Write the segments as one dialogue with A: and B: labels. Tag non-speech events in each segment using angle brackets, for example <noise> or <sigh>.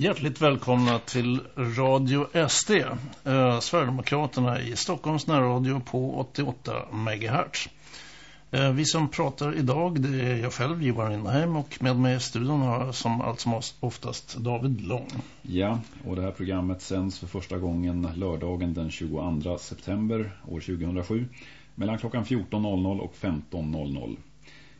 A: Hjärtligt välkomna till Radio SD, eh, Sverigedemokraterna i Stockholms närradio på 88 MHz. Eh, vi som pratar idag det är jag själv, Johan Lindheim och med mig i studion har jag som allt som oftast David Lång.
B: Ja, och det här programmet sänds för första gången lördagen den 22 september år 2007 mellan klockan 14.00 och 15.00.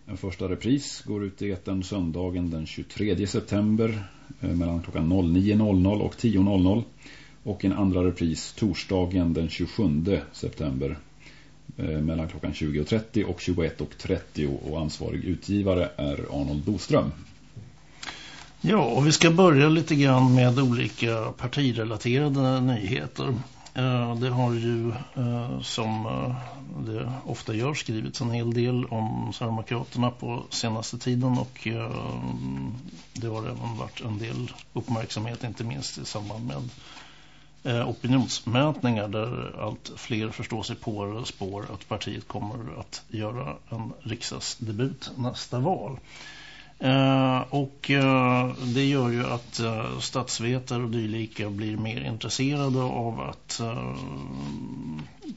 B: En första repris går ut i etern söndagen den 23 september Eh, mellan klockan 09.00 och 10.00 och en andra repris torsdagen den 27 september eh, mellan klockan 20.30 och 21.30 och ansvarig utgivare är Arnold Boström.
A: Ja, och vi ska börja lite grann med olika partirelaterade nyheter. Eh, det har ju eh, som eh, det ofta gör skrivits en hel del om Sverigedemokraterna på senaste tiden och det har även varit en del uppmärksamhet inte minst i samband med opinionsmätningar där allt fler förstår sig på spår att partiet kommer att göra en riksdagsdebut nästa val. Uh, och uh, det gör ju att uh, statsvetare och dylika blir mer intresserade av att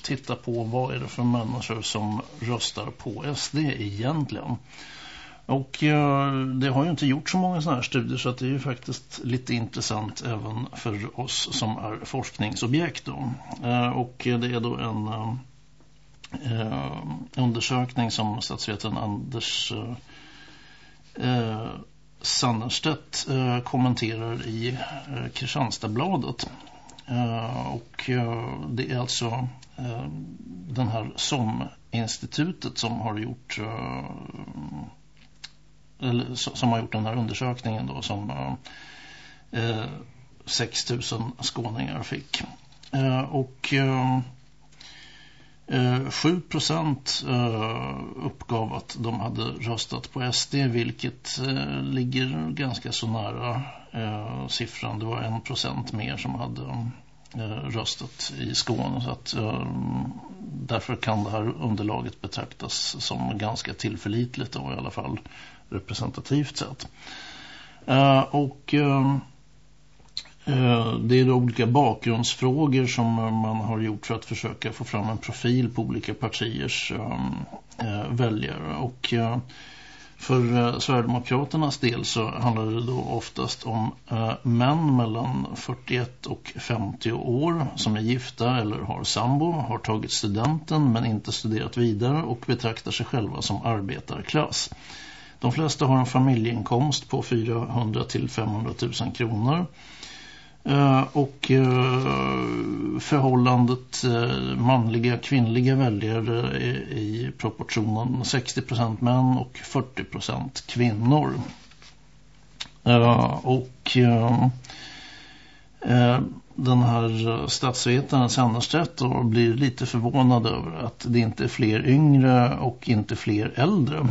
A: titta på vad är det för människor som röstar på SD egentligen. Och det har ju inte gjort så många sådana här studier så att det är ju faktiskt lite intressant även för oss som är forskningsobjekt. Då. och det är då en undersökning som statsvetaren Anders eh, Sannerstedt eh, kommenterar i eh, Kristianstadsbladet. Eh, och eh, det är alltså eh, den här SOM-institutet som har gjort eh, eller, som har gjort den här undersökningen då som eh, eh 6000 skåningar fick. Eh, och eh, Eh, 7 procent eh, uppgav att de hade röstat på SD vilket eh, ligger ganska så nära siffran. Det var 1 procent mer som hade röstat i Skåne så att därför kan det här underlaget betraktas som ganska tillförlitligt och i alla fall representativt sett. Och Eh, det är olika bakgrundsfrågor som eh, man har gjort för att försöka få fram en profil på olika partiers eh, väljare. Och för Sverigedemokraternas del så handlar det då oftast om män mellan 41 och 50 år som är gifta eller har sambo, har tagit studenten men inte studerat vidare och betraktar sig själva som arbetarklass. De flesta har en familjeinkomst på 400 till 500 000 kronor. Eh, och eh, förhållandet eh, manliga kvinnliga väljare i proportionen 60% män och 40% kvinnor. och den här statsvetaren Sannerstedt blir lite förvånad över att det inte är fler yngre och inte fler äldre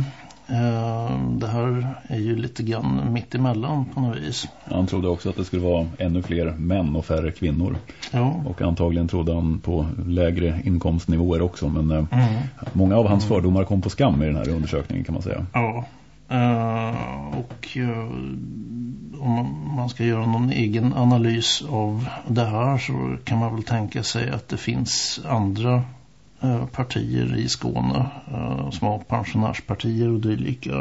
A: det här är ju lite grann mitt emellan på något vis.
B: Han trodde också att det skulle vara ännu fler män och färre kvinnor. Ja. Och antagligen trodde han på lägre inkomstnivåer också. Men eh, mm. många av hans mm. fördomar kom på skam i den här undersökningen kan man säga.
A: Ja. Uh, och uh, om man ska göra någon egen analys av det här så kan man väl tänka sig att det finns andra Eh, partier i Skåne eh, små pensionärspartier och dylika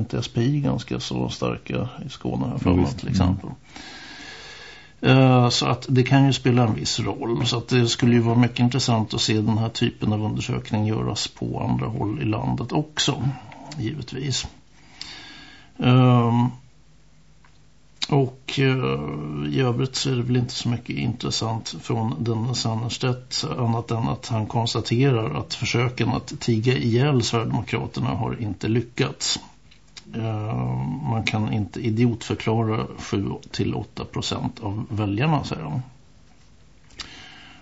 A: NTSP ganska så starka i Skåne här för till exempel. Mm. Så att det kan ju spela en viss roll. Så att det skulle ju vara mycket intressant att se den här typen av undersökning göras på andra håll i landet också, givetvis. Um, och eh, i övrigt så är det väl inte så mycket intressant från den Sannerstedt annat än att han konstaterar att försöken att tiga ihjäl Sverigedemokraterna har inte lyckats. Eh, man kan inte idiotförklara 7-8 procent av väljarna, säger han.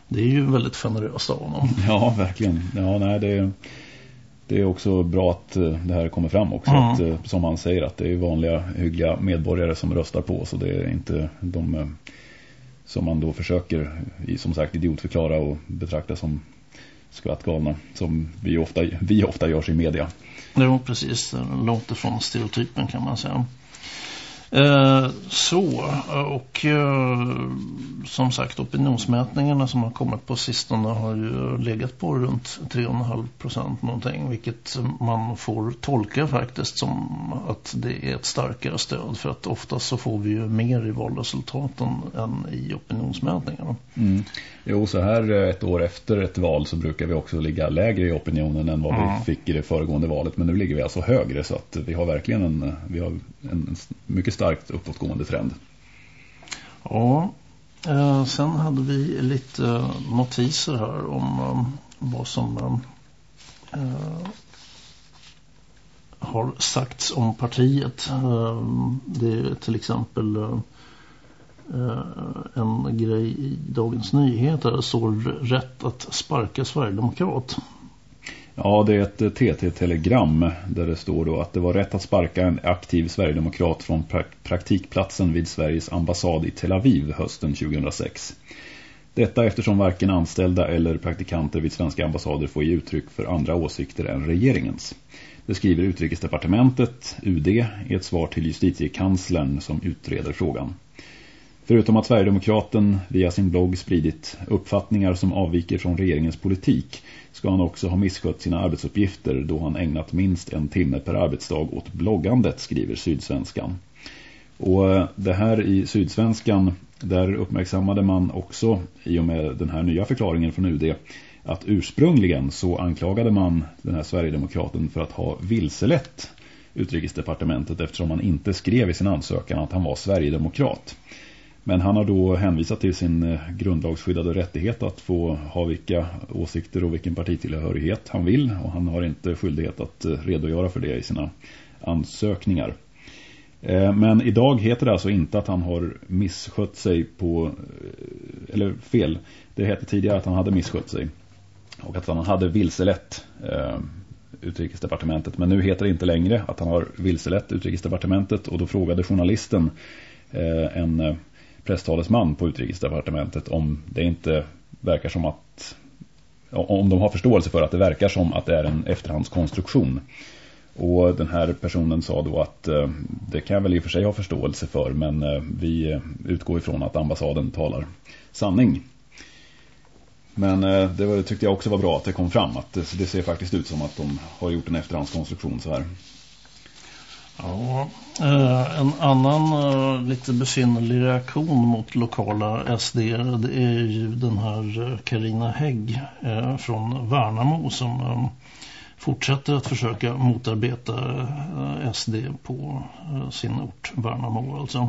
A: Det är ju väldigt generöst av honom.
B: Ja, verkligen. Ja, nej, det är det är också bra att eh, det här kommer fram också. Mm. Att, eh, som han säger att det är vanliga hyggliga medborgare som röstar på. Så det är inte de eh, som man då försöker som sagt idiotförklara och betrakta som skvattgalna. Som vi ofta, vi ofta görs i media.
A: Jo, precis. Det låter från stereotypen kan man säga. Eh, så, och eh, som sagt opinionsmätningarna som har kommit på sistone har ju legat på runt 3,5 procent någonting vilket man får tolka faktiskt som att det är ett starkare stöd för att oftast så får vi ju mer i valresultaten än i opinionsmätningarna.
B: Mm. Jo, så här ett år efter ett val så brukar vi också ligga lägre i opinionen än vad mm. vi fick i det föregående valet men nu ligger vi alltså högre så att vi har verkligen en, vi har en mycket starkt uppåtgående trend.
A: Ja, eh, sen hade vi lite eh, notiser här om eh, vad som eh, eh har sagts om partiet. Eh, det är till exempel en grej i Dagens Nyheter. Det står rätt att sparka Sverigedemokrat.
B: Ja, det är ett eh, TT-telegram där det står då att det var rätt att sparka en aktiv Sverigedemokrat från praktikplatsen vid Sveriges ambassad i Tel Aviv hösten 2006. Detta eftersom varken anställda eller praktikanter vid svenska ambassader får ge uttryck för andra åsikter än regeringens. Det skriver Utrikesdepartementet, UD, i ett svar till justitiekanslern som utreder frågan. Förutom att Sverigedemokraten via sin blogg spridit uppfattningar som avviker från regeringens politik ska han också ha misskött sina arbetsuppgifter då han ägnat minst en timme per arbetsdag åt bloggandet, skriver Sydsvenskan. Och eh, det här i Sydsvenskan, där uppmärksammade man också i och med den här nya förklaringen från UD att ursprungligen så anklagade man den här Sverigedemokraten för att ha vilselett utrikesdepartementet eftersom han inte skrev i sin ansökan att han var Sverigedemokrat. Men han har då hänvisat till sin eh, grundlagsskyddade rättighet att få ha vilka åsikter och vilken partitillhörighet han vill. Och han har inte skyldighet att eh, redogöra för det i sina ansökningar. Eh, men idag heter det alltså inte att han har misskött sig på, eller fel. Det hette tidigare att han hade misskött sig. Och att han hade vilselett utrikesdepartementet. Men nu heter det inte längre att han har vilselett utrikesdepartementet. Och då frågade journalisten en presstalesman på utrikesdepartementet om det inte verkar som att om de har förståelse för att det verkar som att det är en efterhandskonstruktion. Och den här personen sa då att eh, det kan jag väl i och för sig ha förståelse för men eh, vi utgår ifrån att ambassaden talar sanning. Men eh, det var, tyckte jag också var bra att det kom fram att det, det ser faktiskt ut som att de har gjort en efterhandskonstruktion så här.
A: Ja, eh, en annan eh, lite besynnerlig reaktion mot lokala SD det är ju den här Karina eh, Hägg eh, från Värnamo som eh, fortsätter att försöka motarbeta eh, SD på sin ort Värnamo alltså.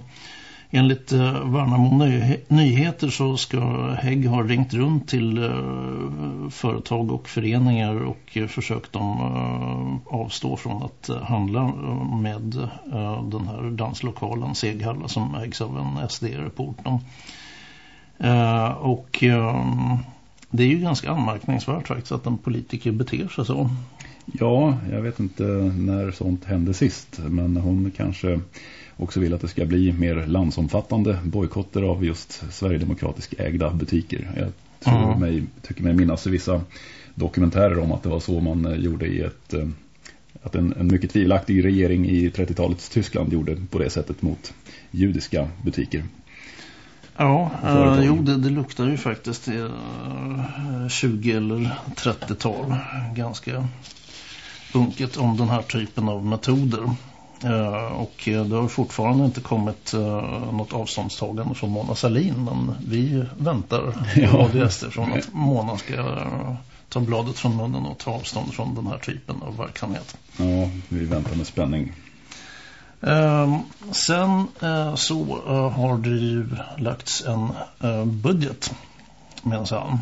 A: Enligt eh, Värnamo Ny Nyheter så ska Hägg ha ringt runt till eh, företag och föreningar och eh, försökt dem eh, avstå från att eh, handla eh, med eh, den här danslokalen Seghalla som ägs av en SD-reporter. Eh, och eh, det är ju ganska anmärkningsvärt faktiskt att en politiker beter sig så.
B: Ja, jag vet inte när sånt hände sist men hon kanske också vill att det ska bli mer landsomfattande bojkotter av just Sverigedemokratisk ägda butiker. Jag tror mm. mig, tycker mig minnas vissa dokumentärer om att det var så man eh, gjorde i ett eh, att en, en mycket tvivelaktig regering i 30-talets Tyskland gjorde på det sättet mot judiska butiker.
A: Ja, äh, jo det, det luktar ju faktiskt äh, 20 eller 30-tal ganska unket om den här typen av metoder. Eh, och det har fortfarande inte kommit uh, något avståndstagande från Mona Salin men vi väntar <laughs> ja. ADS från att Mona ska uh, ta bladet från munnen och ta avstånd från den här typen av verksamhet.
B: Ja, vi väntar med spänning.
A: Uh, sen så har det ju lagts en budget med en Eh,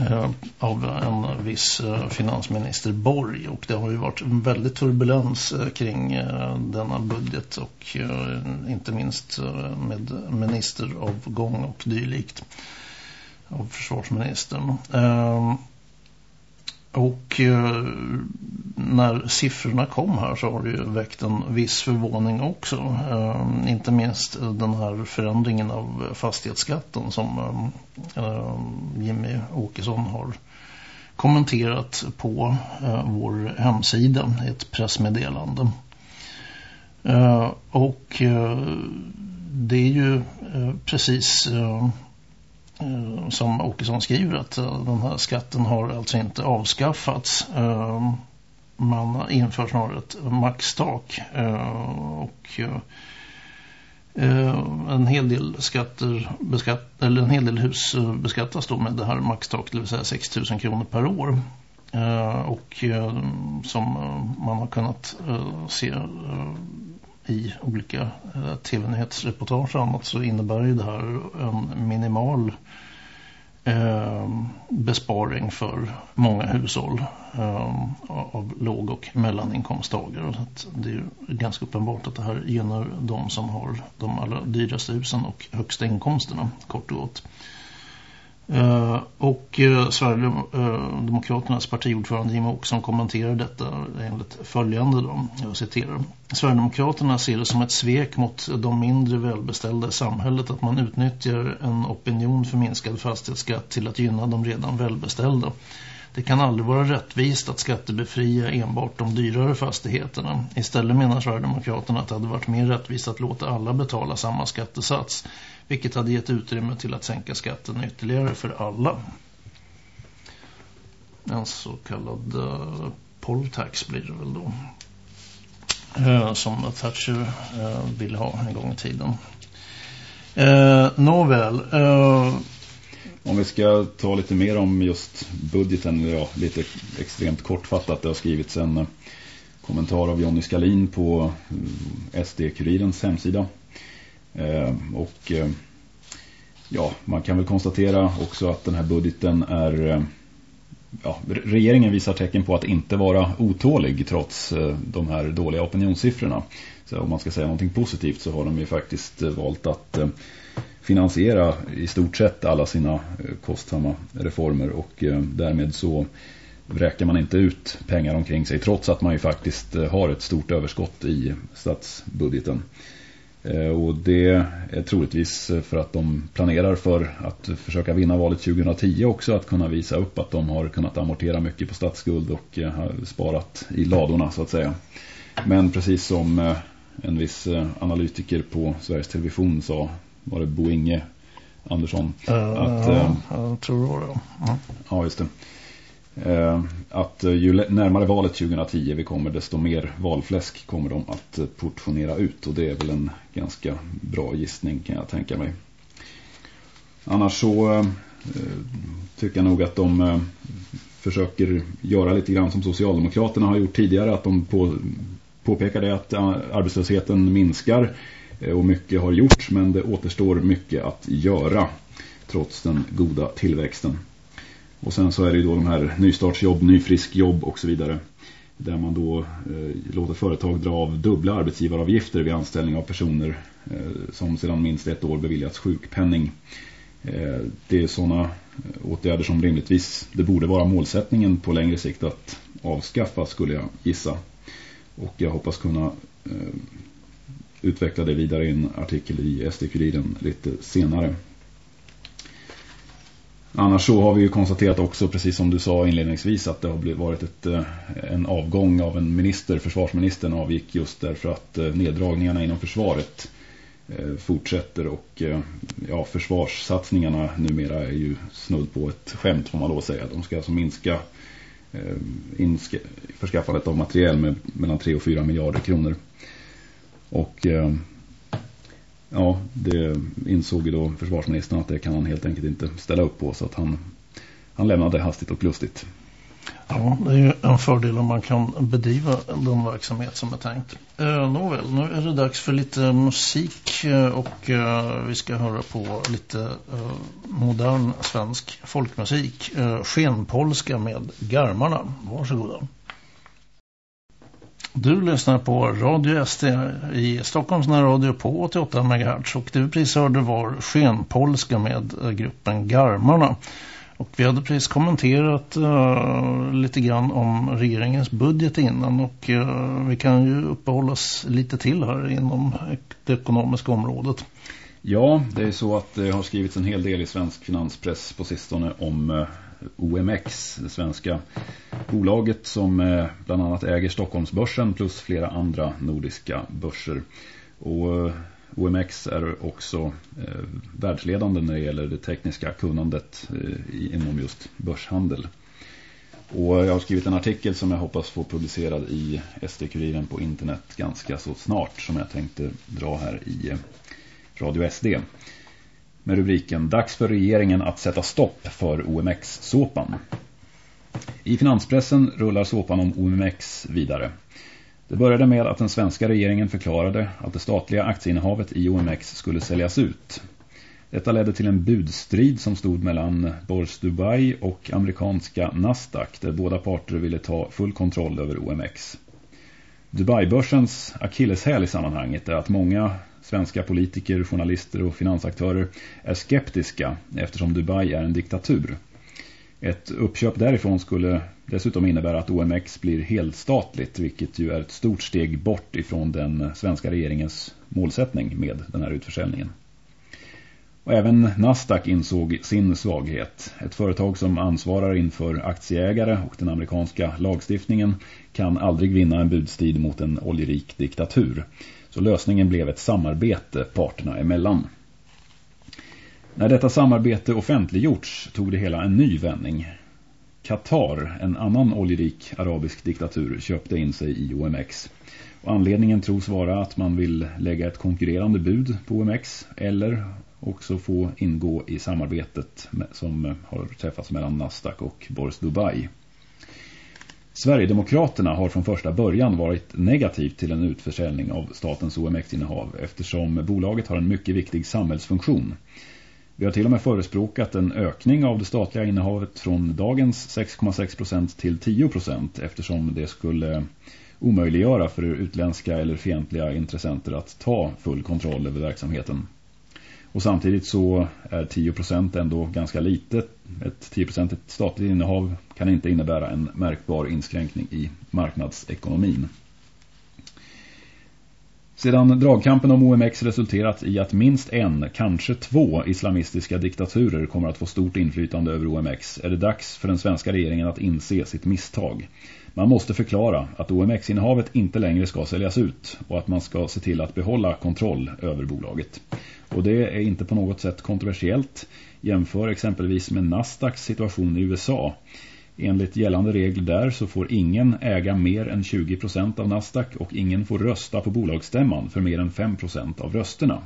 A: Eh, av en viss eh, finansminister Borg och det har ju varit en väldigt turbulens eh, kring eh, denna budget och eh, inte minst med ministeravgång och dylikt av försvarsministern. Ehm, och eh, när siffrorna kom här så har det ju väckt en viss förvåning också. Eh, inte minst den här förändringen av fastighetsskatten som eh, eh Jimmy Åkesson har kommenterat på eh, vår hemsida i ett pressmeddelande. Eh, och det är ju precis Mm, som Åkesson skriver att eh, den här skatten har alltså inte avskaffats. Ehm, man inför snarare ett maxtak ehm, och eh, eh, en hel del skatter beskatt, eller en hel del hus beskattas då med det här maxtak, det vill säga 6 000 kronor per år. Ehm, och som man har kunnat se i olika eh, tv-nyhetsreportage och annat så innebär ju det här en minimal eh, besparing för många hushåll eh, av låg- och mellaninkomsttagare. Så det är ganska uppenbart att det här gynnar de som har de allra dyraste husen och högsta inkomsterna, kort och gott. Uh, och eh, uh, Sverigedemokraternas eh, partiordförande Jimmie Åkesson kommenterar detta enligt följande då, jag citerar. Sverigedemokraterna ser det som ett svek mot de mindre välbeställda i samhället att man utnyttjar en opinion för minskad fastighetsskatt till att gynna de redan välbeställda. Det kan aldrig vara rättvist att skattebefria enbart de dyrare fastigheterna. Istället menar Sverigedemokraterna att det hade varit mer rättvist att låta alla betala samma skattesats vilket hade gett utrymme till att sänka skatten ytterligare för alla. En så kallad eh, uh, polltax blir det väl då. Uh, som Thatcher uh, ville ha en gång i tiden. Uh, nåväl. Uh,
B: om vi ska ta lite mer om just budgeten, ja, lite extremt kortfattat. Det har skrivits en kommentar av Jonny Skalin på SD-kurirens hemsida. Eh, och eh, ja, man kan väl konstatera också att den här budgeten är... Eh, ja, regeringen visar tecken på att inte vara otålig trots eh, de här dåliga opinionssiffrorna. Så om man ska säga någonting positivt så har de ju faktiskt eh, valt att eh, finansiera i stort sett alla sina kostsamma reformer och därmed så räcker man inte ut pengar omkring sig trots att man ju faktiskt har ett stort överskott i statsbudgeten. Eh, och det är troligtvis för att de planerar för att försöka vinna valet 2010 också. Att kunna visa upp att de har kunnat amortera mycket på statsskuld och eh, sparat i ladorna så att säga. Men precis som eh, en viss analytiker på Sveriges Television sa, var det Bo Inge Andersson.
A: Uh, att, ja, jag tror det var det.
B: Ja, ja just det. Eh, att eh, ju närmare valet 2010 vi kommer desto mer valfläsk kommer de att eh, portionera ut och det är väl en ganska bra gissning kan jag tänka mig. Annars så tycker jag nog att de försöker göra lite grann som Socialdemokraterna har gjort tidigare att de på, påpekar det att arbetslösheten minskar och mycket har gjorts men det återstår mycket att göra trots den goda tillväxten. Och sen så är det ju då de här nystartsjobb, nyfriskjobb och så vidare. Där man då eh, låter företag dra av dubbla arbetsgivaravgifter vid anställning av personer eh, som sedan minst ett år beviljats sjukpenning. Eh, det är sådana eh, åtgärder som rimligtvis det borde vara målsättningen på längre sikt att avskaffa skulle jag gissa. Och jag hoppas kunna eh, utveckla det vidare i en artikel i SD-kuriren lite senare. Annars så har vi ju konstaterat också, precis som du sa inledningsvis, att det har varit ett, eh, en avgång av en minister. Försvarsministern avgick just därför att eh, neddragningarna inom försvaret eh, fortsätter och ja, försvarssatsningarna numera är ju snudd på ett skämt får man lov att säga. De ska alltså minska förskaffandet av materiel med mellan 3 och 4 miljarder kronor. Och ja, det insåg ju då försvarsministern att det kan han helt enkelt inte ställa upp på så att han, han lämnade hastigt och lustigt.
A: Ja, det är ju en fördel om man kan bedriva den verksamhet som är tänkt. Eh, nåväl, nu är det dags för lite musik eh, och eh, vi ska höra på lite eh, modern svensk folkmusik. Eh, skenpolska med garmarna. Varsågoda. Du lyssnar på Radio SD i Stockholms närradio på 88 MHz och du precis hörde var Skenpolska med eh, gruppen Garmarna. Och vi hade precis kommenterat uh, lite grann om regeringens budget innan och uh, vi kan ju uppehålla oss lite till här inom det ekonomiska området.
B: Ja, det är så att det har skrivits en hel del i svensk finanspress på sistone om uh, OMX, det svenska Bolaget som eh, bland annat äger Stockholmsbörsen plus flera andra nordiska börser. Och eh, OMX är också eh, världsledande när det gäller det tekniska kunnandet inom just börshandel. Och jag har skrivit en artikel som jag hoppas få publicerad i SD-kuriren på internet ganska så snart som jag tänkte dra här i Radio SD. Med rubriken Dags för regeringen att sätta stopp för OMX-såpan. I finanspressen rullar såpan om OMX vidare. Det började med att den svenska regeringen förklarade att det statliga aktieinnehavet i OMX skulle säljas ut. Detta ledde till en budstrid som stod mellan Bors Dubai och amerikanska Nasdaq där båda parter ville ta full kontroll över OMX. Dubai-börsens akilleshäl i sammanhanget är att många svenska politiker, journalister och finansaktörer är skeptiska eftersom Dubai är en diktatur. Ett uppköp därifrån skulle dessutom innebära att OMX blir helstatligt vilket ju är ett stort steg bort ifrån den svenska regeringens målsättning med den här utförsäljningen. Och även Nasdaq insåg sin svaghet. Ett företag som ansvarar inför aktieägare och den amerikanska lagstiftningen kan aldrig vinna en budstid mot en oljerik diktatur. Så lösningen blev ett samarbete parterna emellan. När detta samarbete offentliggjorts tog det hela en ny vändning. Qatar, en annan oljerik arabisk diktatur, köpte in sig i OMX. Och anledningen tros vara att man vill lägga ett konkurrerande bud på OMX eller också få ingå i samarbetet som har träffats mellan Nasdaq och Boris Dubai. Sverigedemokraterna har från första början varit negativt till en utförsäljning av statens OMX-innehav eftersom bolaget har en mycket viktig samhällsfunktion. Vi har till och med förespråkat en ökning av det statliga innehavet från dagens 6,6% till 10% eftersom det skulle omöjliggöra för utländska eller fientliga intressenter att ta full kontroll över verksamheten. Och samtidigt så är 10% ändå ganska litet. Ett 10% statligt innehav kan inte innebära en märkbar inskränkning i marknadsekonomin. Sedan dragkampen om OMX resulterat i att minst en, kanske två islamistiska diktaturer kommer att få stort inflytande över OMX är det dags för den svenska regeringen att inse sitt misstag. Man måste förklara att OMX-innehavet inte längre ska säljas ut och att man ska se till att behålla kontroll över bolaget. Och det är inte på något sätt kontroversiellt. Jämför exempelvis med Nasdaqs situation i USA. Enligt gällande regler där så får ingen äga mer än 20% av Nasdaq och ingen får rösta på bolagsstämman för mer än 5% av rösterna.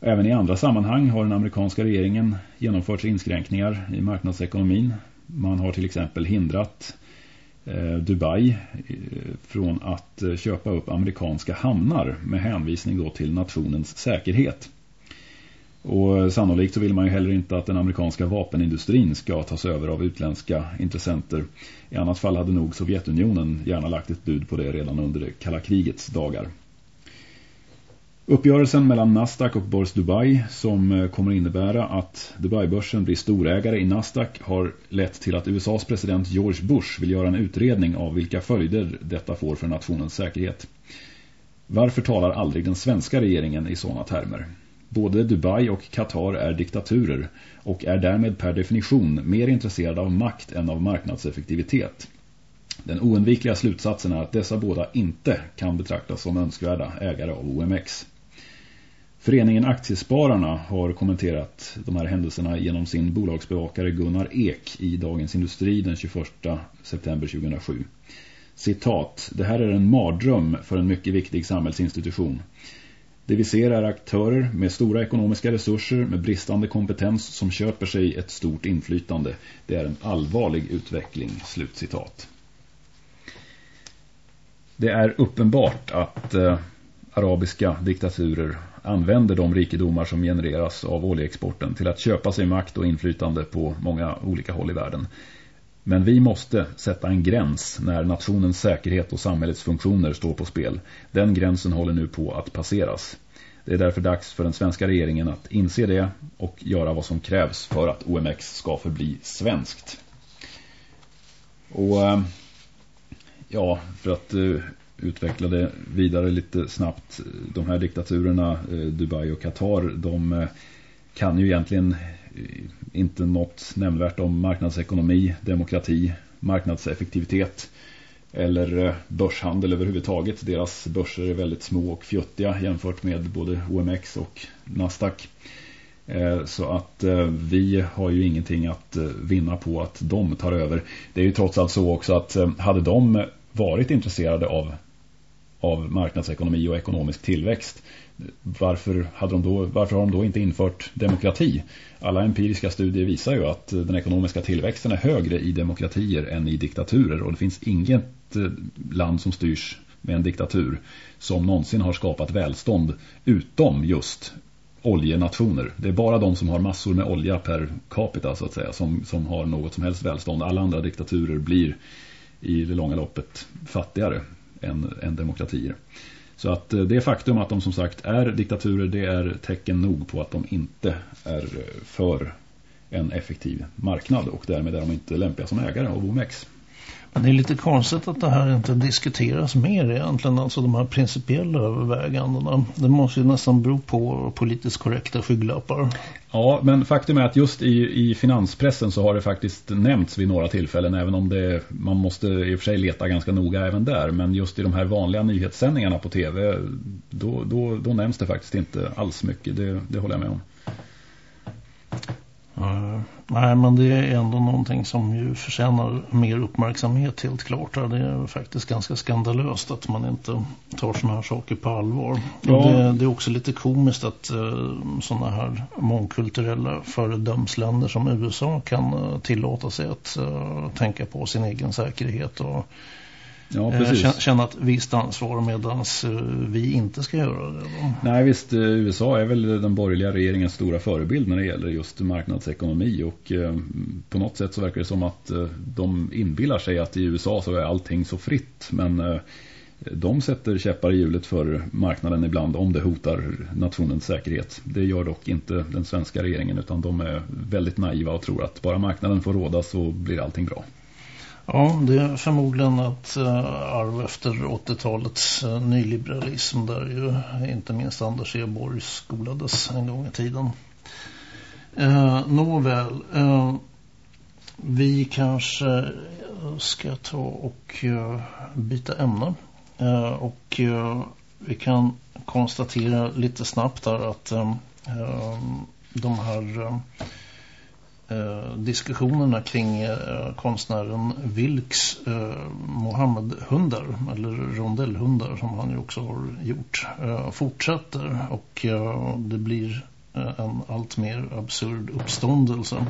B: Även i andra sammanhang har den amerikanska regeringen genomfört inskränkningar i marknadsekonomin. Man har till exempel hindrat Eh, Dubai eh, från att eh, köpa upp amerikanska hamnar med hänvisning då till nationens säkerhet. Och sannolikt så vill man ju heller inte att den amerikanska vapenindustrin ska tas över av utländska intressenter. I annat fall hade nog Sovjetunionen gärna lagt ett bud på det redan under det kalla krigets dagar. Uppgörelsen mellan Nasdaq och Börs Dubai som eh, kommer innebära att Dubai-börsen blir storägare i Nasdaq har lett till att USAs president George Bush vill göra en utredning av vilka följder detta får för nationens säkerhet. Varför talar aldrig den svenska regeringen i sådana termer? Både Dubai och Qatar är diktaturer och är därmed per definition mer intresserade av makt än av marknadseffektivitet. Den oundvikliga slutsatsen är att dessa båda inte kan betraktas som önskvärda ägare av OMX. Föreningen Aktiespararna har kommenterat de här händelserna genom sin bolagsbevakare Gunnar Ek i Dagens Industri den 21 september 2007. Citat, det här är en mardröm för en mycket viktig samhällsinstitution. Det vi ser är aktörer med stora ekonomiska resurser med bristande kompetens som köper sig ett stort inflytande. Det är en allvarlig utveckling, slutcitat. Det är uppenbart att eh, arabiska diktaturer använder de rikedomar som genereras av oljeexporten till att köpa sig makt och inflytande på många olika håll i världen. Men vi måste sätta en gräns när nationens säkerhet och samhällets funktioner står på spel. Den gränsen håller nu på att passeras. Det är därför dags för den svenska regeringen att inse det och göra vad som krävs för att OMX ska förbli svenskt. Och eh, ja, för att eh, utvecklade vidare lite snabbt. De här diktaturerna, eh, Dubai och Qatar, de eh, kan ju egentligen eh, inte något nämnvärt om marknadsekonomi, demokrati, marknadseffektivitet eller börshandel överhuvudtaget. Deras börser är väldigt små och fjuttiga jämfört med både OMX och Nasdaq. Så att vi har ju ingenting att vinna på att de tar över. Det är ju trots allt så också att hade de varit intresserade av, av marknadsekonomi och ekonomisk tillväxt varför, hade de då, varför har de då inte infört demokrati? Alla empiriska studier visar ju att den ekonomiska tillväxten är högre i demokratier än i diktaturer och det finns inget eh, land som styrs med en diktatur som någonsin har skapat välstånd utom just oljenationer. Det är bara de som har massor med olja per capita så att säga som, som har något som helst välstånd. Alla andra diktaturer blir i det långa loppet fattigare än, än demokratier. Så att eh, det faktum att de som sagt är diktaturer det är tecken nog på att de inte är eh, för en effektiv marknad och därmed är de inte lämpliga som ägare av OMX.
A: Det är lite konstigt att det här inte diskuteras mer egentligen, alltså de här principiella övervägandena. Det måste ju nästan bero på politiskt korrekta skygglappar.
B: Ja, men faktum är att just i, i finanspressen så har det faktiskt nämnts vid några tillfällen, även om det, man måste i och för sig leta ganska noga även där. Men just i de här vanliga nyhetssändningarna på tv, då, då, då nämns det faktiskt inte alls mycket, det, det håller jag med om.
A: Uh, nej, men det är ändå någonting som ju förtjänar mer uppmärksamhet helt klart. Det är faktiskt ganska skandalöst att man inte tar sådana här saker på allvar. Ja. Det, det, är också lite komiskt att uh, sådana här mångkulturella föredömsländer som USA kan uh, tillåta sig att tänka på sin egen säkerhet och
B: Ja, eh, precis.
A: Känna ett visst ansvar medan eh, vi inte ska göra det. Då.
B: Nej visst, eh, USA är väl den borgerliga regeringens stora förebild när det gäller just marknadsekonomi och på något sätt så verkar det som att de inbillar sig att i USA så är allting så fritt men de sätter käppar i hjulet för marknaden ibland om det hotar nationens säkerhet. Det gör dock inte den svenska regeringen utan de är väldigt naiva och tror att bara marknaden får råda så blir allting bra.
A: Ja, det är förmodligen ett eh, arv efter 80-talets eh, nyliberalism där ju inte minst Anders Eborg skolades en gång i tiden. Eh, nåväl, eh, vi kanske ska ta och eh, byta ämne. eh, och vi kan konstatera lite snabbt där att de här eh, diskussionerna kring eh, konstnären Vilks eh, Mohammed-hundar eller rondellhundar som han ju också har gjort eh, fortsätter och eh, det blir eh, en allt mer absurd uppståndelse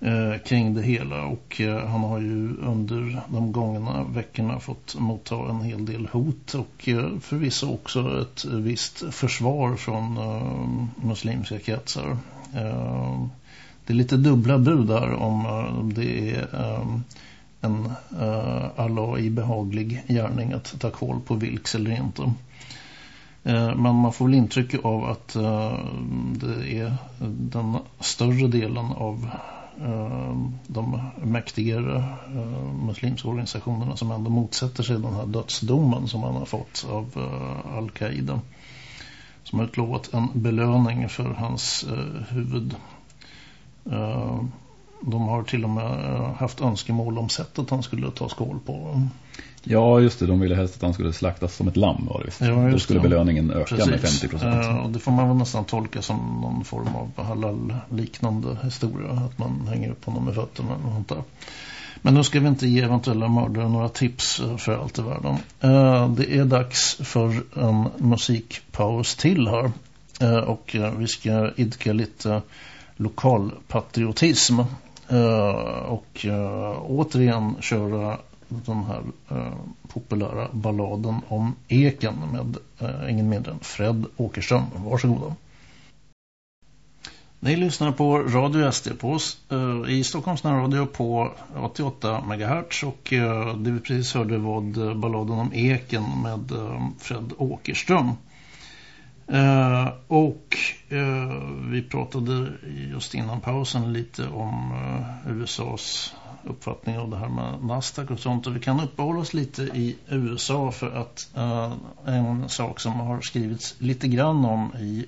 A: eh, kring det hela och eh, han har ju under de gångna veckorna fått motta en hel del hot och eh, förvisso också ett visst försvar från muslimska kretsar. Det är lite dubbla bud där eh, om det är um, en uh, i behaglig gärning att ta koll på Vilks eller inte. Uh, men man får väl intryck av att uh, det är den större delen av ehm, de mäktigare muslimska organisationerna som ändå motsätter sig den här dödsdomen som man har fått av Al-Qaida som har utlovat en belöning för hans huvud de har till och med eh, haft önskemål om sättet han skulle ta skål på.
B: Ja, just det. De ville helst att han skulle slaktas som ett lamm. Var det visst. Ja, Då skulle det. belöningen öka Precis. med 50 procent.
A: Och det får man väl nästan tolka som någon form av halal-liknande historia. Att man hänger upp honom med fötterna eller något där. Men nu ska vi inte ge eventuella mördare några tips för allt i världen. Uh, det är dags för en musikpaus till här. Uh, och vi ska idka lite lokalpatriotism eh, och eh, återigen köra den här eh, populära balladen om eken med eh, ingen mindre än Fred Åkerström. Varsågoda. Ni lyssnar på Radio SD på oss i Stockholms närradio på 88 MHz och eh, det vi precis hörde var balladen om eken med Fred Åkerström. Uh, och uh, vi pratade just innan pausen lite om eh, uh, USAs uppfattning av det här med Nasdaq och sånt. Och vi kan uppehålla oss lite i USA för att en sak som har skrivits lite grann om i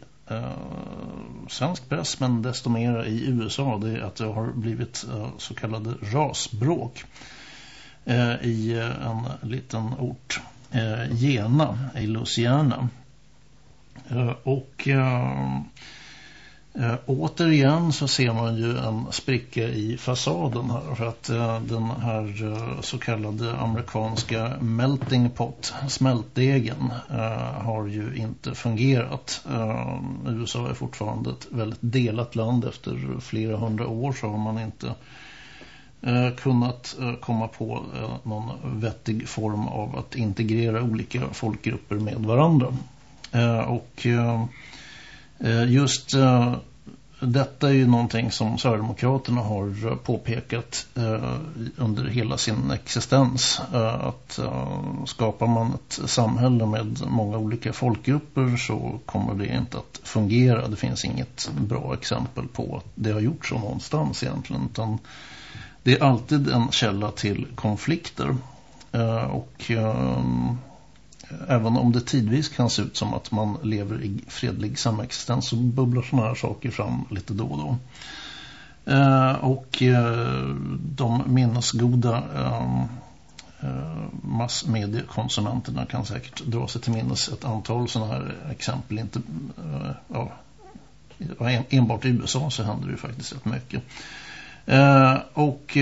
A: svensk press men desto mer i USA det är att det har blivit så kallade rasbråk i en liten ort, Jena i Louisiana. Eh, och eh, eh, återigen så ser man ju en spricka i fasaden här för att eh, den här eh, så kallade amerikanska melting pot, smältdegen, eh, har ju inte fungerat. USA är fortfarande ett väldigt delat land efter flera hundra år så har man inte kunnat komma på någon vettig form av att integrera olika folkgrupper med varandra. Eh, och eh, eh, just detta är ju någonting som Sverigedemokraterna har påpekat under hela sin existens. Att skapar man ett samhälle med många olika folkgrupper så kommer det inte att fungera. Det finns inget bra exempel på att det har gjort så någonstans egentligen. Utan det är alltid en källa till konflikter. och även om det tidvis kan se ut som att man lever i fredlig samexistens så bubblar sådana här saker fram lite då och då. Eh, och eh, de minnesgoda eh, eh massmediekonsumenterna kan säkert dra sig till minnes ett antal sådana här exempel. Inte, eh, ja, enbart i USA så händer det ju faktiskt rätt mycket. Eh, och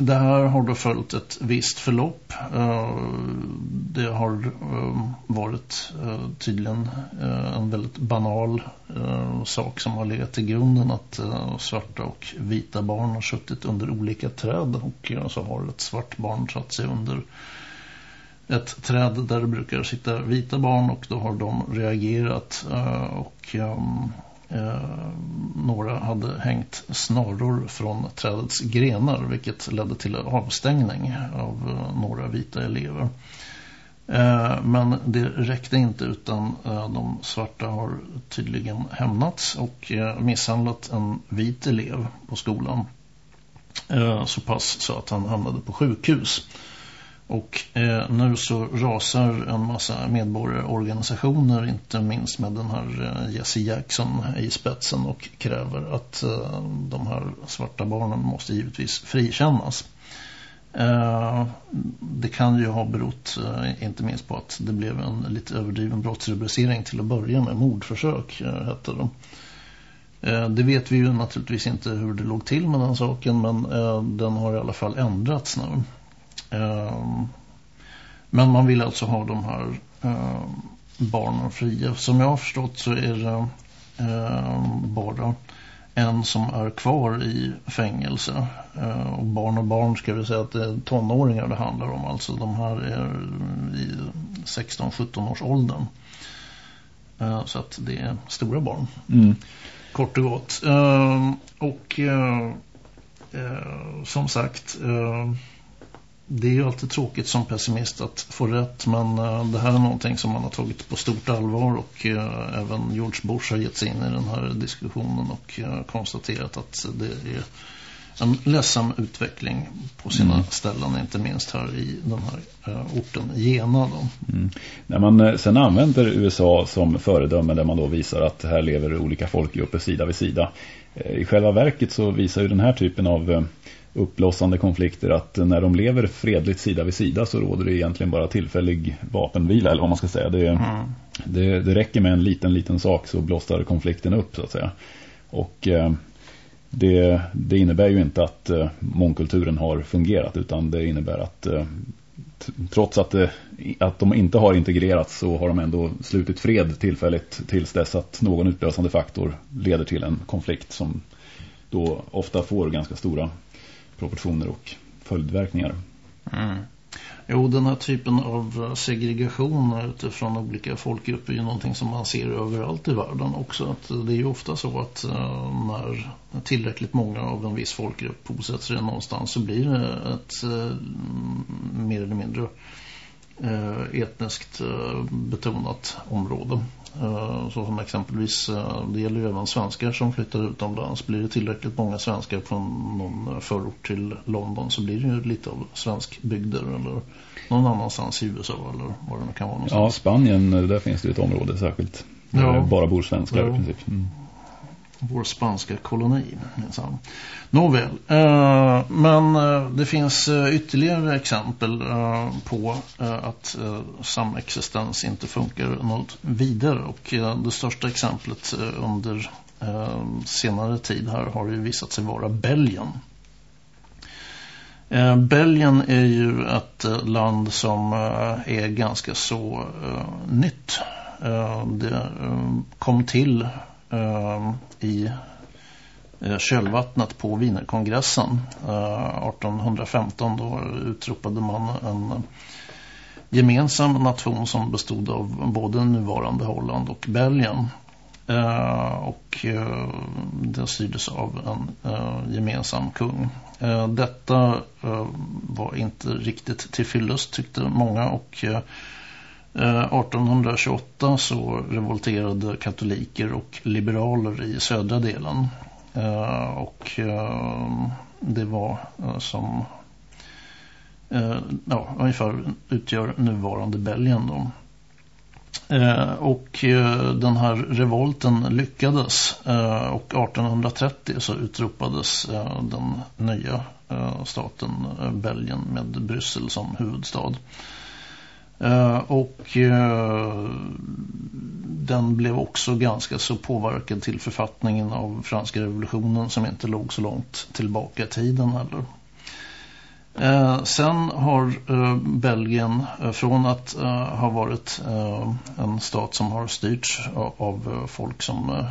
A: det här har då följt ett visst förlopp. Eh, det har eh, varit eh, tydligen en väldigt banal sak som har legat till grunden att svarta och vita barn har suttit under olika träd och så har ett svart barn satt sig under ett träd där det brukar sitta vita barn och då har de reagerat och ehm, Eh, några hade hängt snaror från trädets grenar vilket ledde till avstängning av eh, några vita elever. Eh, men det räckte inte utan eh, de svarta har tydligen hämnats och eh, misshandlat en vit elev på skolan. Så pass så att han hamnade på sjukhus. Och eh, nu så rasar en massa medborgarorganisationer, inte minst med den här eh, Jesse Jackson i spetsen och kräver att eh, de här svarta barnen måste givetvis frikännas. Eh, det kan ju ha berott eh, inte minst på att det blev en lite överdriven brottsrubricering till att börja med. Mordförsök eh, hette de. Eh, det vet vi ju naturligtvis inte hur det låg till med den saken men eh, den har i alla fall ändrats nu. Ehm, men man vill alltså ha de här ehm, barnen fria. Som jag har förstått så är det ehm, bara en som är kvar i fängelse. och barn och barn ska vi säga att det är tonåringar det handlar om. Alltså de här är i 16-17 års åldern. så att det är stora barn. Mm. Kort och gott. och som sagt det är ju alltid tråkigt som pessimist att få rätt men uh, det här är någonting som man har tagit på stort allvar och uh, även George Bush har gett sig in i den här diskussionen och uh, konstaterat att det är en ledsam utveckling på sina mm. ställen, inte minst här i den här orten Jena.
B: Mm. När man sen använder USA som föredöme där man då visar att här lever olika folkgrupper sida vid sida. I själva verket så visar ju den här typen av uppblossande konflikter att när de lever fredligt sida vid sida så råder det egentligen bara tillfällig vapenvila eller vad man ska säga. Det, mm. det, det räcker med en liten liten sak så blossar konflikten upp så att säga. Och eh, det, det, innebär ju inte att eh, mångkulturen har fungerat utan det innebär att eh, trots att, eh, det, att de inte har integrerats så har de ändå slutit fred tillfälligt tills dess att någon utlösande faktor leder till en konflikt som då ofta får ganska stora proportioner och följdverkningar.
A: Mm. Jo, den här typen av segregation utifrån olika folkgrupper är ju någonting som man ser överallt i världen också. Att det är ju ofta så att eh, när tillräckligt många av en viss folkgrupp bosätter sig någonstans så blir det ett eh, mer eller mindre eh, etniskt betonat område. Eh, så som exempelvis, eh, det gäller ju även svenskar som flyttar utomlands. Blir det tillräckligt många svenskar från någon förort till London så blir det ju lite av svenskbygder eller någon annanstans i USA eller vad det nu kan vara någonstans.
B: Ja, Spanien, där finns det ett område särskilt. Där ja. bara bor svenskar ja. i princip. Mm
A: vår spanska koloni. Nåväl, eh, men eh, det finns eh, ytterligare exempel eh, på eh, att eh, samexistens inte funkar något vidare och eh, det största exemplet eh, under eh, senare tid här har ju visat sig vara Belgien. Belgien är ju ett land som är ganska så nytt. Det kom till Ehm, i Eh, kölvattnet på Wienerkongressen ehm, 1815 då utropade man en gemensam nation som bestod av både nuvarande Holland och Belgien ehm, eh, och det styrdes av en eh, gemensam kung. Detta eh, var inte riktigt tillfyllest tyckte många och eh, Eh, 1828 så revolterade katoliker och liberaler i södra delen eh, och eh, det var som ja, ungefär utgör nuvarande Belgien då. och den här revolten lyckades och 1830 så utropades den nya staten Belgien med Bryssel som huvudstad. Uh, och uh, den blev också ganska så påverkad till författningen av franska revolutionen som inte låg så långt tillbaka i tiden heller. Uh, sen har Belgien från att ha varit en stat som har styrts av, av folk som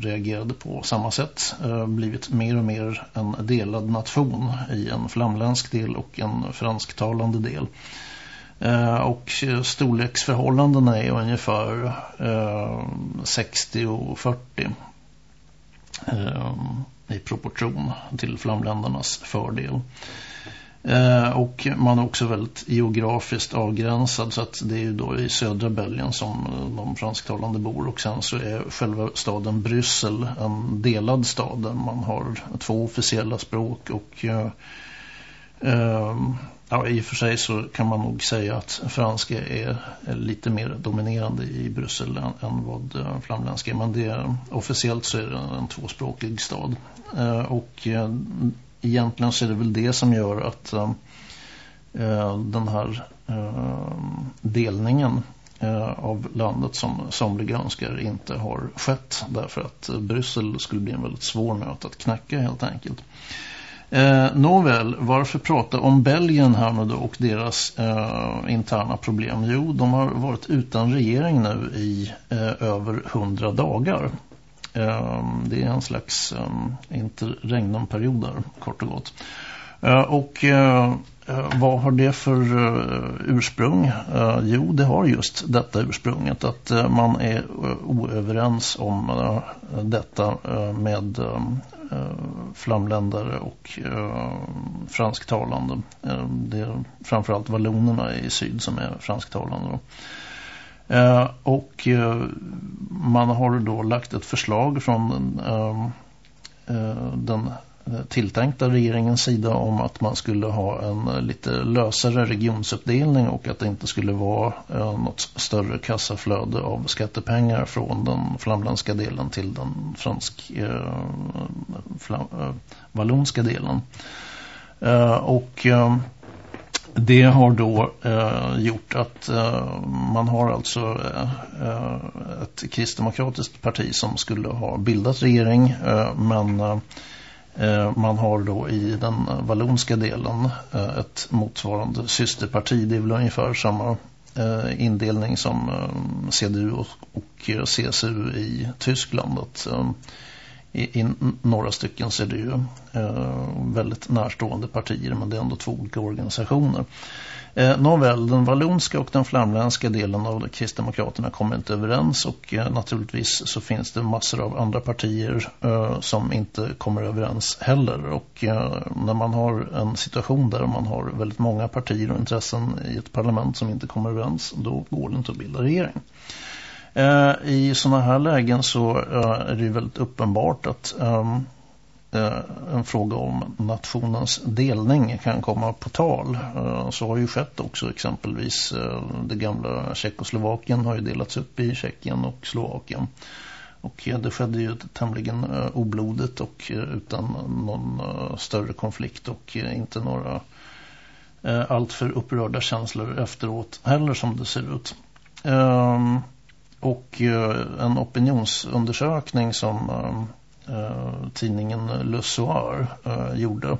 A: reagerade på samma sätt blivit mer och mer en delad nation i en flamländsk del och en fransktalande del. Eh, och storleksförhållandena är ungefär eh, 60 och 40 eh, i proportion till flamländernas fördel. och man är också väldigt geografiskt avgränsad så att det är ju då i södra Belgien som de fransktalande bor och sen så är själva staden Bryssel en delad stad där man har två officiella språk och Ja, i och för sig så kan man nog säga att franska är, lite mer dominerande i Bryssel än, än vad eh, flamländska är. Men det, officiellt så är det en tvåspråkig stad. Eh, och eh, egentligen så är det väl det som gör att eh, eh den här eh, delningen eh, av landet som somliga önskar inte har skett. Därför att Bryssel skulle bli en väldigt svår nöt att knacka helt enkelt. Eh, nåväl, varför prata om Belgien här nu då och deras eh, interna problem? Jo, de har varit utan regering nu i eh, över hundra dagar. Eh, det är en slags eh, interregnumperiod där, kort och gott. Eh, och eh, eh vad har det för eh, ursprung? Eh, jo, det har just detta ursprunget att man är oöverens om detta med Eh, flamländare och eh, fransktalande. Eh, det är framförallt vallonerna i syd som är fransktalande. och man har då lagt ett förslag från den Eh, tilltänkta regeringens sida om att man skulle ha en lite lösare regionsuppdelning och att det inte skulle vara eh, något större kassaflöde av skattepengar från den flamländska delen till den fransk eh, flam, eh, vallonska delen. Eh, och eh, det har då eh, gjort att man har alltså ett kristdemokratiskt parti som skulle ha bildat regering men Eh, Eh, man har då i den vallonska delen eh, ett motsvarande systerparti. Det är väl ungefär samma eh, indelning som CDU och CSU i Tyskland. Att i några stycken så är det ju väldigt närstående partier men det är ändå två olika organisationer. Eh, nåväl, den vallonska och den flamländska delen av Kristdemokraterna kommer inte överens och eh, naturligtvis så finns det massor av andra partier eh, som inte kommer överens heller och eh, när man har en situation där man har väldigt många partier och intressen i ett parlament som inte kommer överens då går det inte att bilda regering. Eh, I sådana här lägen så eh, är det ju väldigt uppenbart att Eh, Eh, en fråga om nationens delning kan komma på tal. Eh, så har ju skett också exempelvis eh, det gamla Tjeckoslovakien har ju delats upp i Tjeckien och Slovakien. Och det skedde ju tämligen oblodigt och utan någon större konflikt och inte några alltför upprörda känslor efteråt heller som det ser ut. Ehm, och en opinionsundersökning som ehm, Eh, tidningen Le Soir eh, gjorde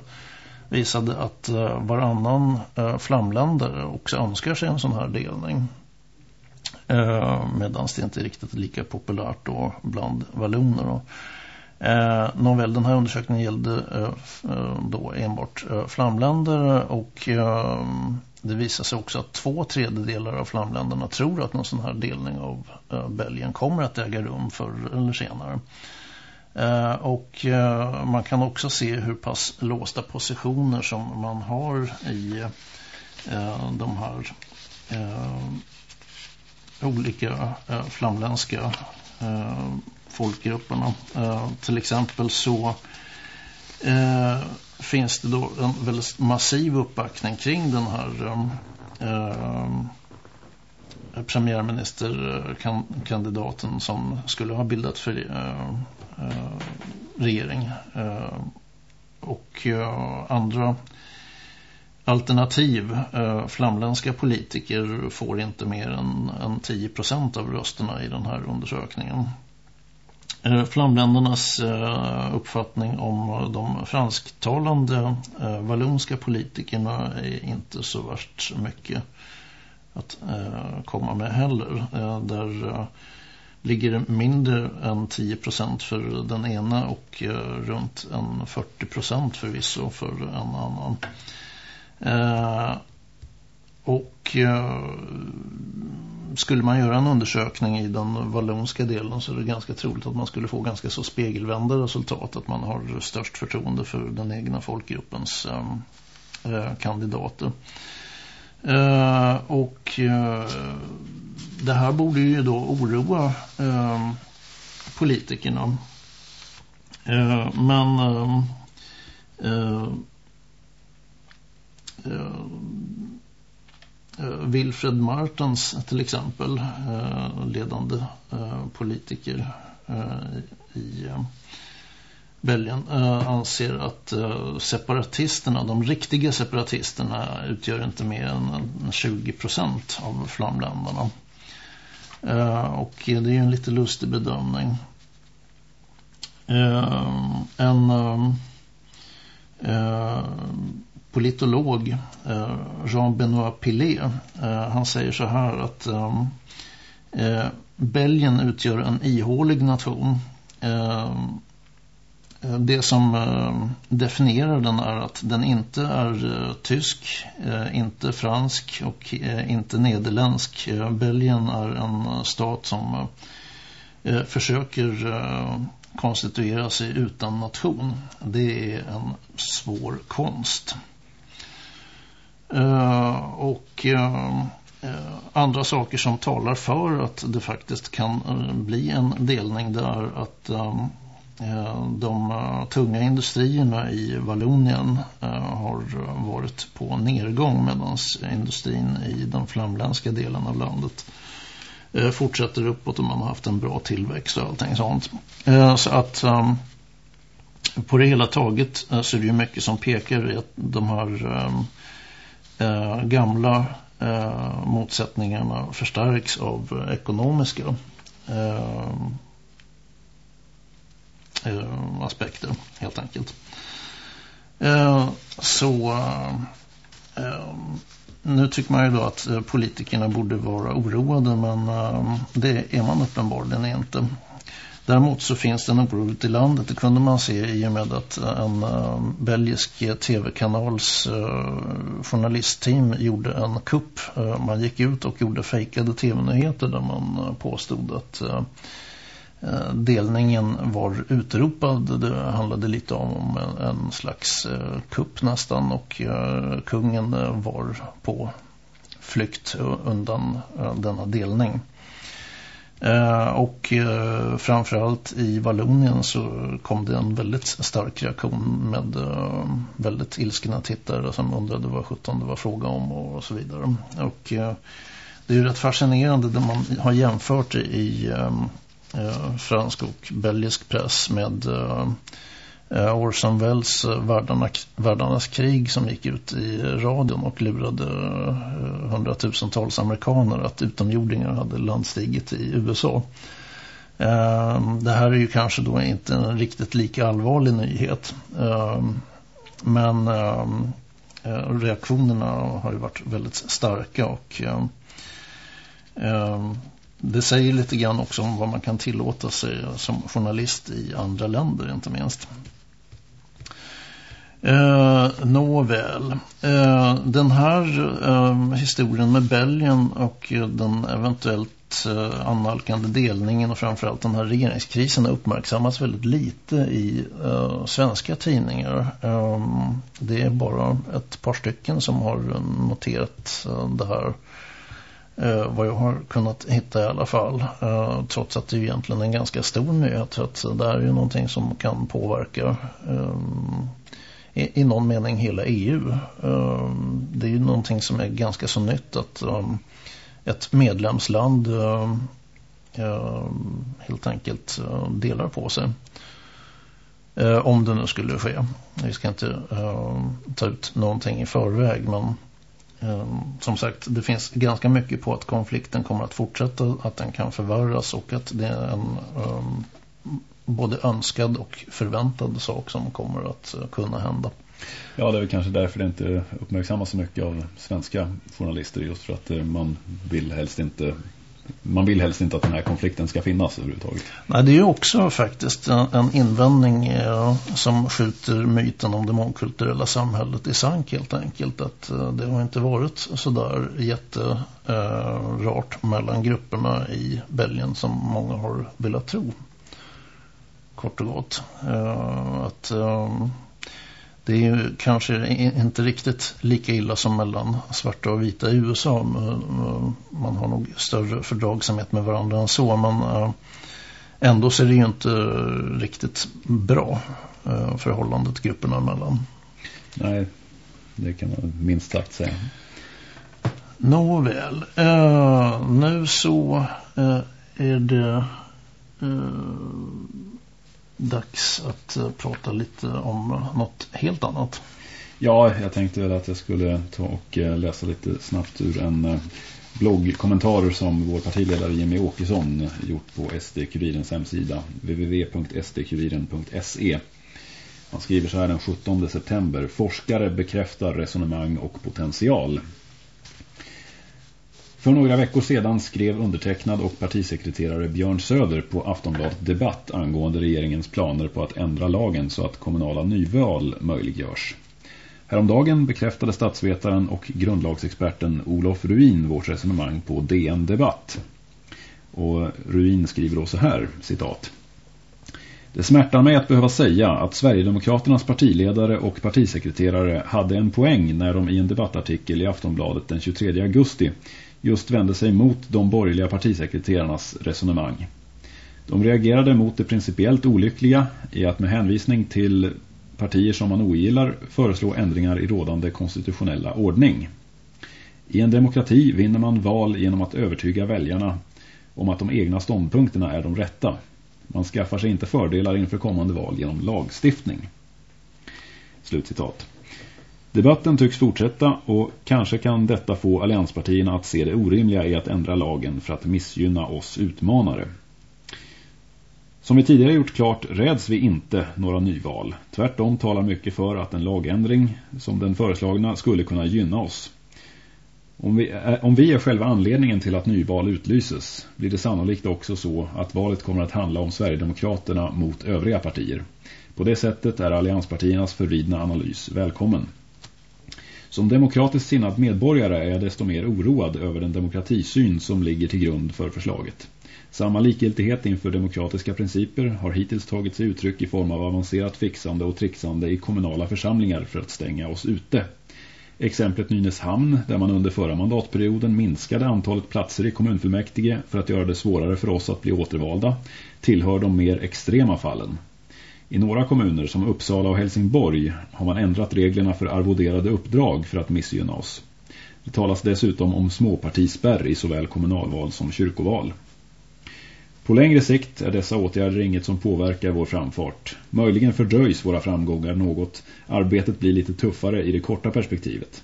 A: visade att eh, varannan flamländare också önskar sig en sån här delning. Eh, Medan det inte är riktigt lika populärt då bland valloner. Eh, nåväl, den här undersökningen gällde eh, då enbart eh, flamländer och eh, det visar sig också att två tredjedelar av flamländerna tror att någon sån här delning av eh, Belgien kommer att äga rum förr eller senare. Eh, och eh, man kan också se hur pass låsta positioner som man har i eh, de här eh, olika eh, flamländska eh, folkgrupperna. Eh, till exempel så eh, finns det då en väldigt massiv uppbackning kring den här eh, eh premiärministerkandidaten som skulle ha bildat för Eh, regering. Eh, och eh, andra alternativ. Flamländska politiker får inte mer än, än 10% av rösterna i den här undersökningen. Flamländernas uppfattning om de fransktalande eh, vallonska politikerna är inte så värst mycket att komma med heller. Där ligger mindre än 10% för den ena och eh, runt en 40% förvisso för en annan. Eh, och eh, skulle man göra en undersökning i den vallonska delen så är det ganska troligt att man skulle få ganska så spegelvända resultat. Att man har störst förtroende för den egna folkgruppens eh, eh kandidater. Eh, och eh, det här borde ju då oroa eh, politikerna. Eh, men Eh, eh, Wilfred Martens till exempel eh, ledande politiker i Belgien eh, anser att eh, separatisterna, de riktiga separatisterna utgör inte mer än 20% av flamländerna. Eh, och det är ju en lite lustig bedömning. En politolog eh, Jean-Benoît Pillet eh, han säger så här att eh, Belgien utgör en ihålig nation Eh, det som eh, definierar den är att den inte är eh, tysk, inte fransk och inte nederländsk. Belgien är en stat som försöker konstituera sig utan nation. Det är en svår konst. Och andra saker som talar för att det faktiskt kan bli en delning där att Eh, de eh, tunga industrierna i Vallonien eh, har varit på nedgång medan industrin i den flamländska delen av landet fortsätter uppåt och man har haft en bra tillväxt och allting sånt. Så att ehm, på det hela taget så är det ju mycket som pekar i att de här ehm, gamla motsättningarna förstärks av ekonomiska ehm, eh, aspekter helt enkelt. Eh, så eh, nu tycker man ju då att eh, politikerna borde vara oroade men eh, det är man uppenbarligen inte. Däremot så finns det en oro ute i landet. Det kunde man se i och med att eh, en belgisk tv-kanals journalistteam gjorde en kupp. Man gick ut och gjorde fejkade tv-nyheter där man påstod att Eh, delningen var utropad. Det handlade lite om en, en slags eh, kupp nästan och eh, kungen var på flykt undan denna delning. Eh, och eh, framförallt i Vallonien så kom det en väldigt stark reaktion med eh, väldigt ilskna tittare som undrade vad sjutton det var fråga om och så vidare. Och det är ju rätt fascinerande det man har jämfört i Eh, fransk och belgisk press med eh, eh Orson Welles eh, världarnas krig som gick ut i radion och lurade eh, hundratusentals amerikaner att utomjordingar hade landstigit i USA. Eh, det här är ju kanske då inte en riktigt lika allvarlig nyhet. Eh, men reaktionerna har ju varit väldigt starka och det säger lite grann också om vad man kan tillåta sig som journalist i andra länder inte minst. Eh, Nåväl, eh, den här eh, historien med Belgien och den eventuellt eh, annalkande delningen och framförallt den här regeringskrisen har uppmärksammats väldigt lite i eh, svenska tidningar. Eh, det är bara ett par stycken som har noterat eh, det här eh, vad jag har kunnat hitta i alla fall. Eh, trots att det är egentligen en ganska stor nyhet. För att det här är ju någonting som kan påverka eh, i, i någon mening hela EU. Eh, det är ju någonting som är ganska så nytt att eh, ett medlemsland eh, helt enkelt delar på sig. Om det nu skulle ske. Vi ska inte ta ut någonting i förväg men Ehm, som sagt, det finns ganska mycket på att konflikten kommer att fortsätta, att den kan förvärras och att det är en ehm, både önskad och förväntad sak som kommer att eh, kunna hända.
B: Ja, det är väl kanske därför det inte uppmärksammas så mycket av svenska journalister just för att eh, man vill helst inte man vill helst inte att den här konflikten ska finnas överhuvudtaget.
A: Nej, det är ju också faktiskt en, en invändning eh, som skjuter myten om det mångkulturella samhället i sank helt enkelt. Att eh, det har inte varit så där jätterart eh, mellan grupperna i Belgien som många har velat tro kort och gott. Eh, att eh, det är ju kanske inte riktigt lika illa som mellan svarta och vita i USA. Man har nog större fördragsamhet med varandra än så. Men uh, ändå så är det ju inte riktigt bra uh, förhållandet grupperna emellan.
B: Nej, det kan man minst sagt säga.
A: Nåväl, uh, nu så är det dags att eh, prata lite om eh, något helt annat.
B: Ja, jag tänkte väl att jag skulle ta och eh, läsa lite snabbt ur en bloggkommentar som vår partiledare Jimmy Åkesson gjort på SD-kurirens hemsida www.sdkuriren.se. Han skriver så här den 17 september. Forskare bekräftar resonemang och potential. För några veckor sedan skrev undertecknad och partisekreterare Björn Söder på Aftonbladet Debatt angående regeringens planer på att ändra lagen så att kommunala nyval möjliggörs. Häromdagen bekräftade statsvetaren och grundlagsexperten Olof Ruin vårt resonemang på DN Debatt. Och Ruin skriver då så här, citat. Det smärtar mig att behöva säga att Sverigedemokraternas partiledare och partisekreterare hade en poäng när de i en debattartikel i Aftonbladet den 23 augusti just vände sig mot de borgerliga partisekreterarnas resonemang. De reagerade mot det principiellt olyckliga i att med hänvisning till partier som man ogillar föreslå ändringar i rådande konstitutionella ordning. I en demokrati vinner man val genom att övertyga väljarna om att de egna ståndpunkterna är de rätta. Man skaffar sig inte fördelar inför kommande val genom lagstiftning. Slutcitat. Debatten tycks fortsätta och kanske kan detta få allianspartierna att se det orimliga i att ändra lagen för att missgynna oss utmanare. Som vi tidigare gjort klart räds vi inte några nyval. Tvärtom talar mycket för att en lagändring som den föreslagna skulle kunna gynna oss. Om vi, är, om vi är själva anledningen till att nyval utlyses blir det sannolikt också så att valet kommer att handla om Sverigedemokraterna mot övriga partier. På det sättet är allianspartiernas förvidna analys välkommen. Som demokratiskt sinnad medborgare är jag desto mer oroad över den demokratisyn som ligger till grund för förslaget. Samma likgiltighet inför demokratiska principer har hittills tagit sig uttryck i form av avancerat fixande och trixande i kommunala församlingar för att stänga oss ute. Exemplet Nynäshamn, där man under förra mandatperioden minskade antalet platser i kommunfullmäktige för att göra det svårare för oss att bli återvalda, tillhör de mer extrema fallen. I några kommuner som Uppsala och Helsingborg har man ändrat reglerna för arvoderade uppdrag för att missgynna oss. Det talas dessutom om småpartispärr i såväl kommunalval som kyrkoval. På längre sikt är dessa åtgärder inget som påverkar vår framfart. Möjligen fördröjs våra framgångar något. Arbetet blir lite tuffare i det korta perspektivet.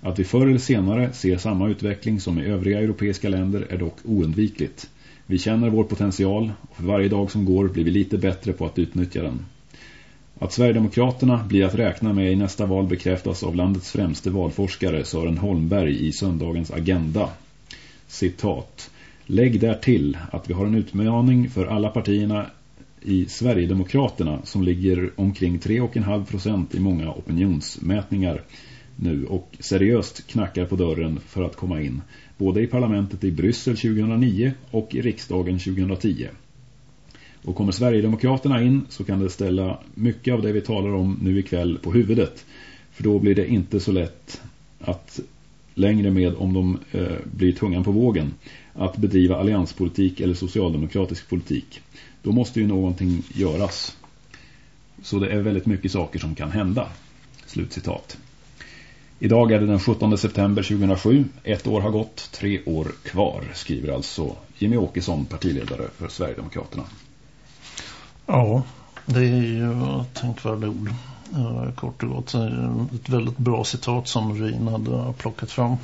B: Att vi förr eller senare ser samma utveckling som i övriga europeiska länder är dock oundvikligt. Vi känner vår potential och för varje dag som går blir vi lite bättre på att utnyttja den. Att Sverigedemokraterna blir att räkna med i nästa val bekräftas av landets främste valforskare Sören Holmberg i söndagens agenda. Citat. Lägg där till att vi har en utmaning för alla partierna i Sverigedemokraterna som ligger omkring 3,5 procent i många opinionsmätningar nu och seriöst knackar på dörren för att komma in både i parlamentet i Bryssel 2009 och i riksdagen 2010. Och kommer Sverigedemokraterna in så kan det ställa mycket av det vi talar om nu ikväll på huvudet. För då blir det inte så lätt att längre med om de eh, blir tungan på vågen att bedriva allianspolitik eller socialdemokratisk politik. Då måste ju någonting göras. Så det är väldigt mycket saker som kan hända. Slutcitat. Idag är det den 17 september 2007. Ett år har gått, tre år kvar, skriver alltså Jimmy Åkesson, partiledare för Sverigedemokraterna.
A: Ja, det är ju tänkvärda ord. Eh, kort och gott. Eh, ett väldigt bra citat som Ryn hade plockat fram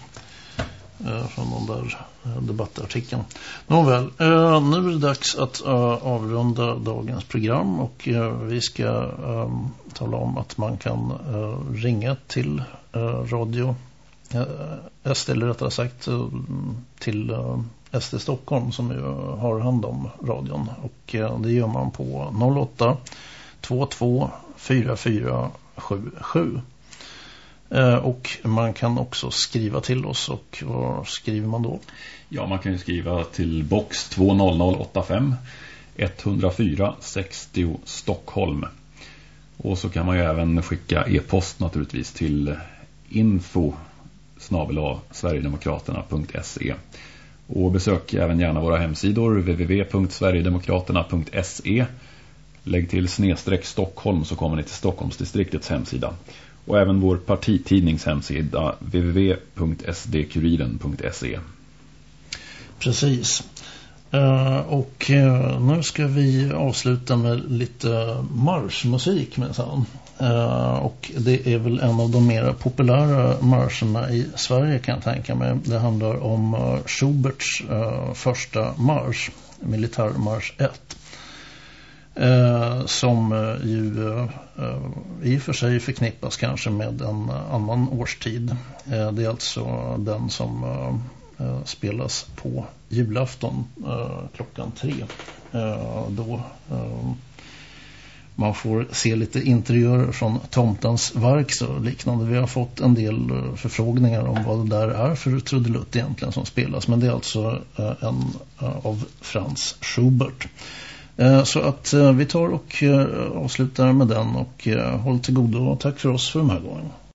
A: eh, från den där debattartikeln. Nåväl, nu är det dags att avrunda dagens program och vi ska tala om att man kan ringa till Eh, radio eh, SD eller rättare sagt eh, till SD Stockholm som ju har hand om radion och det gör man på 08 22 44 77 och man kan också skriva till oss och vad skriver man då?
B: Ja, man kan ju skriva till box 20085 104 60 Stockholm. Och så kan man ju även skicka e-post naturligtvis till info sverigedemokraterna.se och besök även gärna våra hemsidor www.sverigedemokraterna.se Lägg till snedstreck Stockholm så kommer ni till Stockholmsdistriktets hemsida. Och även vår partitidnings hemsida www.sdkuriren.se
A: Precis. Eh, och eh, nu ska vi avsluta med lite marschmusik med uh, Eh, och det är väl en av de mer populära marscherna i Sverige kan jag tänka mig. Det handlar om eh, Schuberts eh, första marsch, militärmarsch 1. Eh, som eh, ju eh, i och för sig förknippas kanske med en annan årstid. Det är alltså den som spelas på julafton klockan tre. då man får se lite interiörer från tomtens verk och liknande. Vi har fått en del eh, förfrågningar om vad det där är för trudelutt egentligen som spelas. Men det är alltså eh, en eh, av Frans Schubert. Så att vi tar och avslutar med den och håll till godo och tack för oss för den här gången.